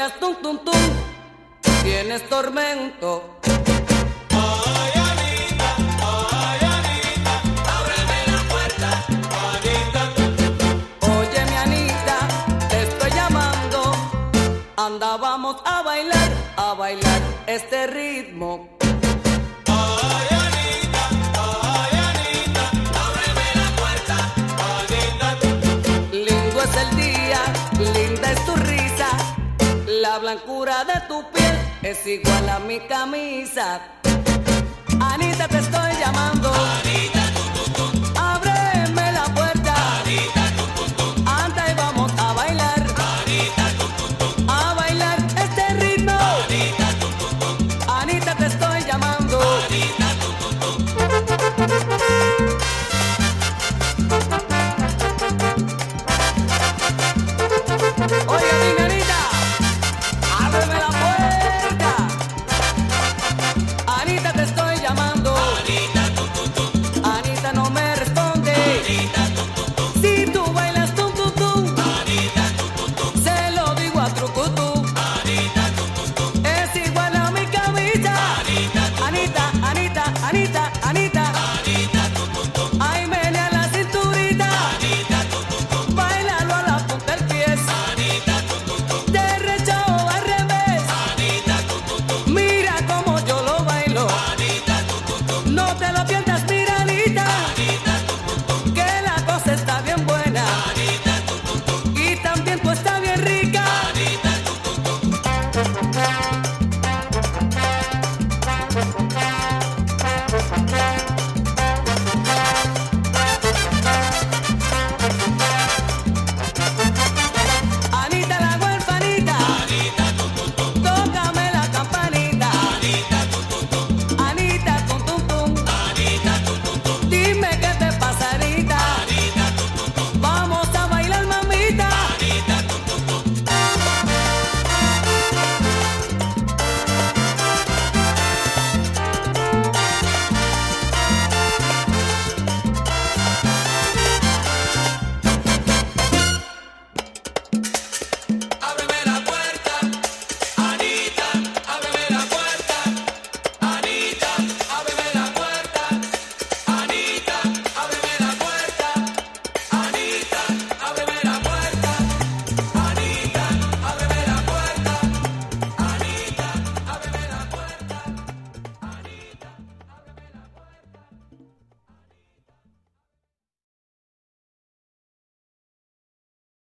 bailas tum tum tum, tienes tormento. Ay, Anita, ay, Anita, ábreme la puerta, Anita. Oye, mi Anita, te estoy llamando. Anda, vamos a bailar, a bailar este ritmo. La blancura de tu piel es igual a mi camisa. Anita, te estoy llamando. Anita, No te